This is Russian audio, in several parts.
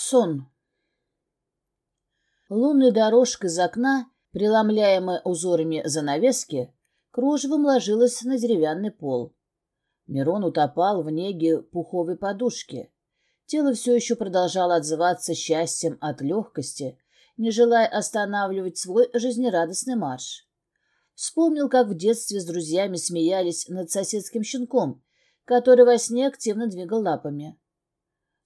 Сон. Лунная дорожка из окна, преломляемая узорами занавески, кружевом ложилась на деревянный пол. Мирон утопал в неге пуховой подушки. Тело все еще продолжало отзываться счастьем от легкости, не желая останавливать свой жизнерадостный марш. Вспомнил, как в детстве с друзьями смеялись над соседским щенком, который во сне активно двигал лапами.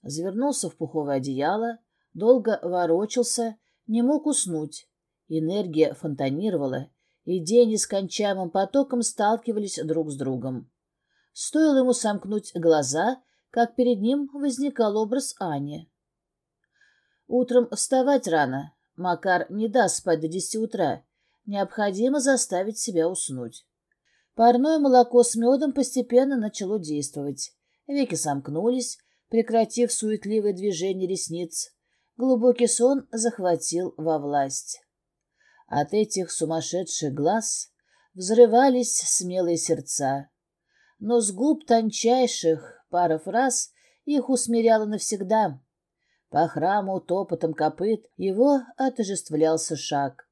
Завернулся в пуховое одеяло, долго ворочался, не мог уснуть. Энергия фонтанировала, идеи нескончаемым потоком сталкивались друг с другом. Стоило ему сомкнуть глаза, как перед ним возникал образ Ани. Утром вставать рано. Макар не даст спать до десяти утра. Необходимо заставить себя уснуть. Парное молоко с медом постепенно начало действовать. Веки сомкнулись, прекратив суетливое движение ресниц. Глубокий сон захватил во власть. От этих сумасшедших глаз взрывались смелые сердца. Но с губ тончайших пара фраз их усмиряла навсегда. По храму топотом копыт его отожествлялся шаг.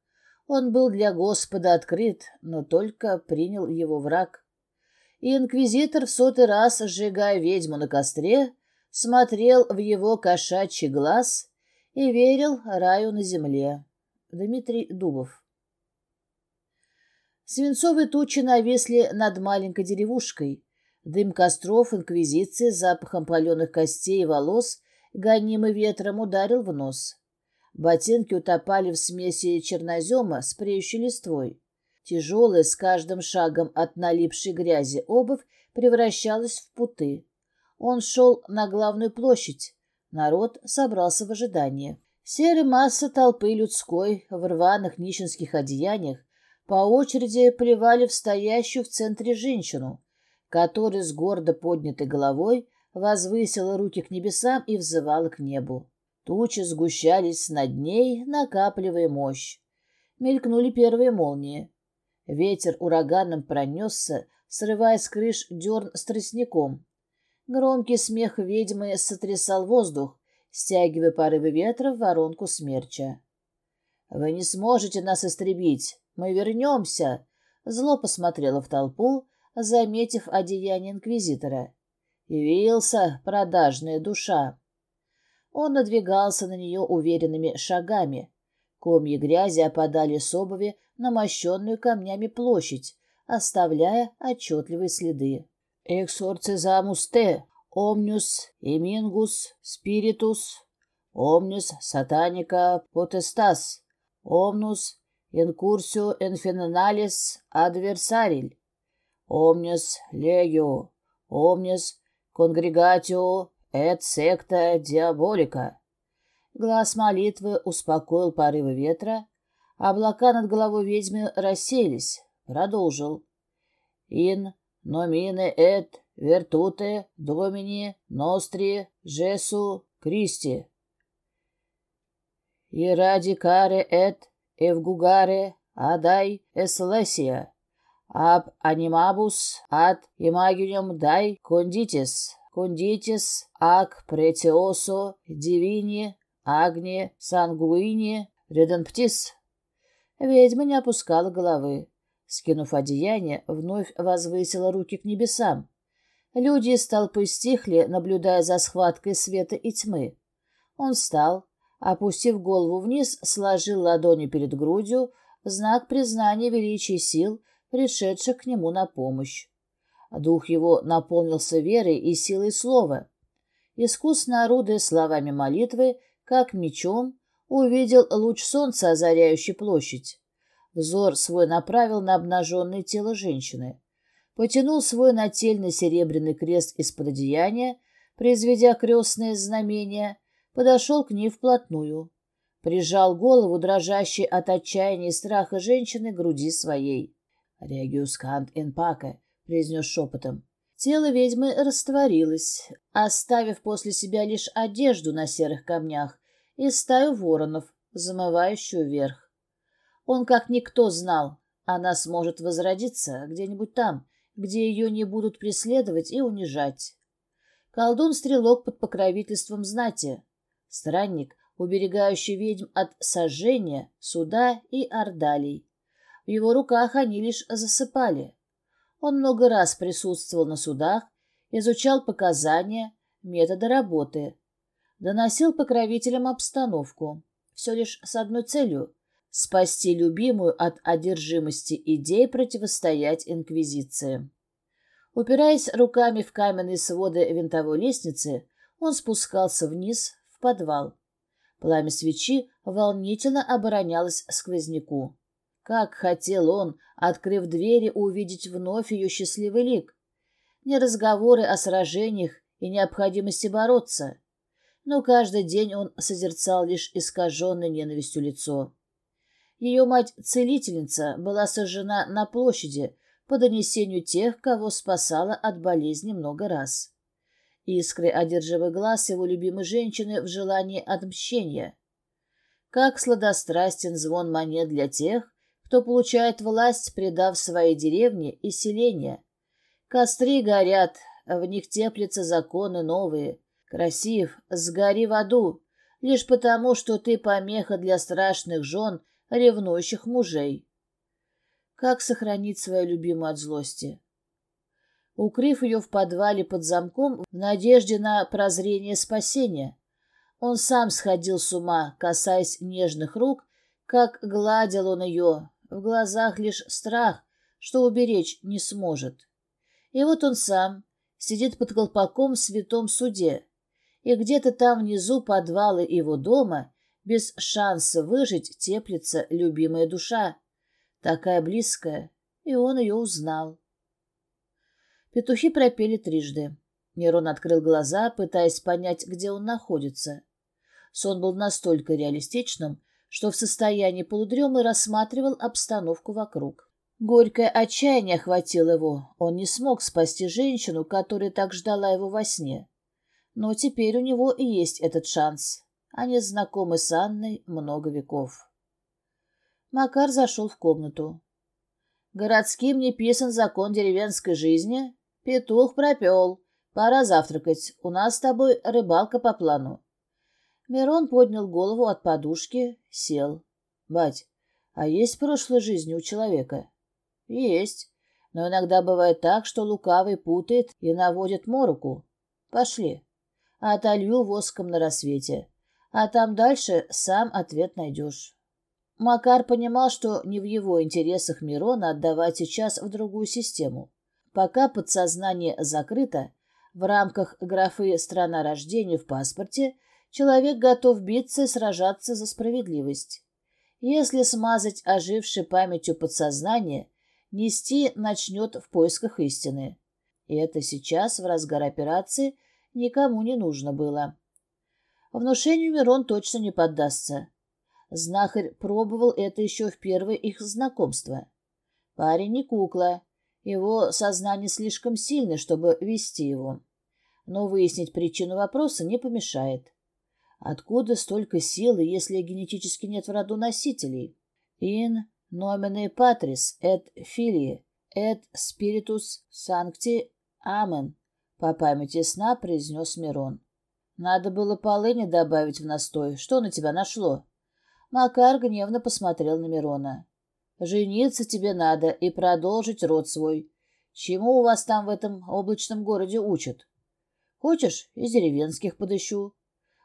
Он был для Господа открыт, но только принял его враг. И инквизитор в сотый раз, сжигая ведьму на костре, смотрел в его кошачий глаз и верил раю на земле. Дмитрий Дубов Свинцовые тучи навесли над маленькой деревушкой. Дым костров инквизиции запахом паленых костей и волос, гонимый ветром, ударил в нос. Ботинки утопали в смеси чернозема с преющей листвой. Тяжелая с каждым шагом от налипшей грязи обувь превращалась в путы. Он шел на главную площадь. Народ собрался в ожидании. Серая масса толпы людской в рваных нищенских одеяниях по очереди плевали в стоящую в центре женщину, которая с гордо поднятой головой возвысила руки к небесам и взывала к небу. Тучи сгущались над ней, накапливая мощь. Мелькнули первые молнии. Ветер ураганом пронесся, срывая с крыш дерн с тростником. Громкий смех ведьмы сотрясал воздух, стягивая порывы ветра в воронку смерча. «Вы не сможете нас истребить! Мы вернемся!» Зло посмотрела в толпу, заметив одеяние инквизитора. «Явился продажная душа!» Он надвигался на нее уверенными шагами. Комья грязи опадали с обуви на мощенную камнями площадь, оставляя отчетливые следы. Exorcizamos te, omnius emingus spiritus, omnis satanica potestas, omnus incursio infinalis adversaril, omnis legio, omnis congregatio et secta diabolica. Глаз молитвы успокоил порывы ветра, облака над головой ведьмы расселись. Продолжил. «Ин nomine et virtute domini nostri Jesu Christi. Iradicare et evgugare adai eslesia, ab animabus ad imaginium dai conditis, conditis ac pretioso divini agni sanguini redemptis. Ведьма не опускала головы. Скинув одеяние, вновь возвысила руки к небесам. Люди из толпы стихли, наблюдая за схваткой света и тьмы. Он встал, опустив голову вниз, сложил ладони перед грудью в знак признания величия сил, пришедших к нему на помощь. Дух его наполнился верой и силой слова. Искусно орудуя словами молитвы, как мечом, увидел луч солнца, озаряющий площадь. Взор свой направил на обнаженное тело женщины. Потянул свой нательный серебряный крест из-под одеяния, произведя крестное знамение, подошел к ней вплотную. Прижал голову, дрожащей от отчаяния и страха женщины, к груди своей. «Региус кант ин паке», — произнес шепотом. Тело ведьмы растворилось, оставив после себя лишь одежду на серых камнях и стаю воронов, замывающую вверх. Он как никто знал, она сможет возродиться где-нибудь там, где ее не будут преследовать и унижать. Колдун-стрелок под покровительством знати. Странник, уберегающий ведьм от сожжения, суда и ордалей. В его руках они лишь засыпали. Он много раз присутствовал на судах, изучал показания, методы работы, доносил покровителям обстановку. Все лишь с одной целью — спасти любимую от одержимости идей противостоять Инквизиции. Упираясь руками в каменные своды винтовой лестницы, он спускался вниз в подвал. Пламя свечи волнительно оборонялось сквозняку. Как хотел он, открыв двери, увидеть вновь ее счастливый лик. Не разговоры о сражениях и необходимости бороться. Но каждый день он созерцал лишь искаженное ненавистью лицо. Ее мать-целительница была сожжена на площади по донесению тех, кого спасала от болезни много раз. Искры одерживый глаз его любимой женщины в желании отмщения. Как сладострастен звон монет для тех, кто получает власть, предав своей деревне и селения. Костры горят, в них теплятся законы новые. Красив, сгори в аду, лишь потому, что ты помеха для страшных жен, ревнующих мужей. Как сохранить свою любимую от злости? Укрыв ее в подвале под замком в надежде на прозрение спасения, он сам сходил с ума, касаясь нежных рук, как гладил он ее, в глазах лишь страх, что уберечь не сможет. И вот он сам сидит под колпаком в святом суде, и где-то там внизу подвала его дома без шанса выжить теплится любимая душа, такая близкая, и он ее узнал. Петухи пропели трижды. Мирон открыл глаза, пытаясь понять, где он находится. Сон был настолько реалистичным, что в состоянии полудремы рассматривал обстановку вокруг. Горькое отчаяние охватило его. Он не смог спасти женщину, которая так ждала его во сне. Но теперь у него и есть этот шанс. Они знакомы с Анной много веков. Макар зашел в комнату. «Городским не писан закон деревенской жизни. Петух пропел. Пора завтракать. У нас с тобой рыбалка по плану. Мирон поднял голову от подушки, сел. «Бать, а есть прошлая жизнь у человека?» «Есть. Но иногда бывает так, что лукавый путает и наводит мороку. Пошли. Отолью воском на рассвете. А там дальше сам ответ найдешь». Макар понимал, что не в его интересах Мирона отдавать сейчас в другую систему. Пока подсознание закрыто, в рамках графы «Страна рождения» в паспорте – человек готов биться и сражаться за справедливость. Если смазать ожившей памятью подсознание, нести начнет в поисках истины. И это сейчас, в разгар операции, никому не нужно было. Внушению Мирон точно не поддастся. Знахарь пробовал это еще в первое их знакомство. Парень не кукла, его сознание слишком сильно, чтобы вести его. Но выяснить причину вопроса не помешает. Откуда столько силы, если генетически нет в роду носителей? In nomine patris et filii et spiritus sancti amen, по памяти сна произнес Мирон. Надо было полыни добавить в настой. Что на тебя нашло? Макар гневно посмотрел на Мирона. Жениться тебе надо и продолжить род свой. Чему у вас там в этом облачном городе учат? Хочешь, из деревенских подыщу.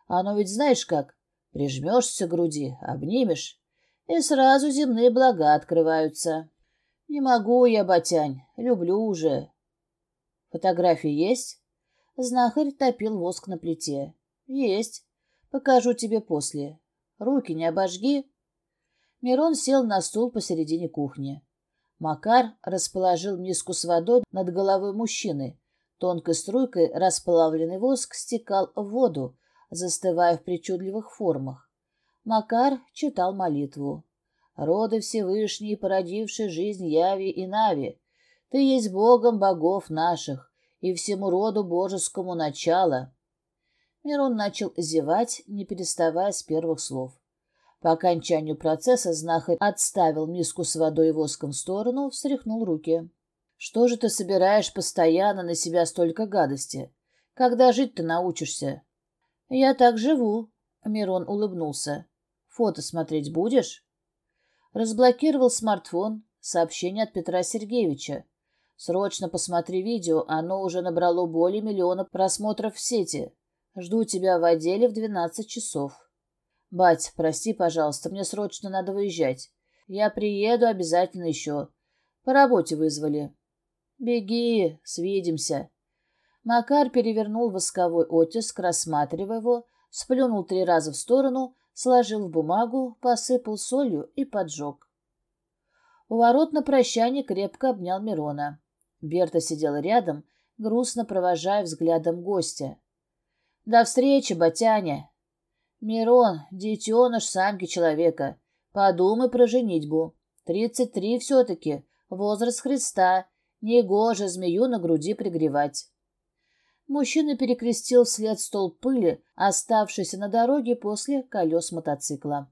Оно ведь знаешь как? Прижмешься к груди, обнимешь, и сразу земные блага открываются. Не могу я, Батянь, люблю уже. Фотографии есть? Знахарь топил воск на плите. Есть. Покажу тебе после. Руки не обожги. Мирон сел на стул посередине кухни. Макар расположил миску с водой над головой мужчины. Тонкой струйкой расплавленный воск стекал в воду, застывая в причудливых формах. Макар читал молитву. «Роды Всевышний, породивший жизнь Яви и Нави, Ты есть Богом богов наших, и всему роду божескому начало». Мирон начал зевать, не переставая с первых слов. По окончанию процесса знахарь отставил миску с водой и воском в сторону, встряхнул руки. «Что же ты собираешь постоянно на себя столько гадости? Когда жить-то научишься?» «Я так живу», — Мирон улыбнулся. «Фото смотреть будешь?» Разблокировал смартфон. Сообщение от Петра Сергеевича. «Срочно посмотри видео, оно уже набрало более миллиона просмотров в сети. Жду тебя в отделе в двенадцать часов». «Бать, прости, пожалуйста, мне срочно надо выезжать. Я приеду обязательно еще. По работе вызвали». «Беги, свидимся». Макар перевернул восковой оттиск, рассматривая его, сплюнул три раза в сторону, сложил в бумагу, посыпал солью и поджег. У ворот на прощание крепко обнял Мирона. Берта сидела рядом, грустно провожая взглядом гостя. «До встречи, Батяня!» «Мирон, детеныш самки человека. Подумай про женитьбу. Тридцать три все-таки. Возраст Христа. Негоже змею на груди пригревать». Мужчина перекрестил вслед стол пыли, оставшийся на дороге после колес мотоцикла.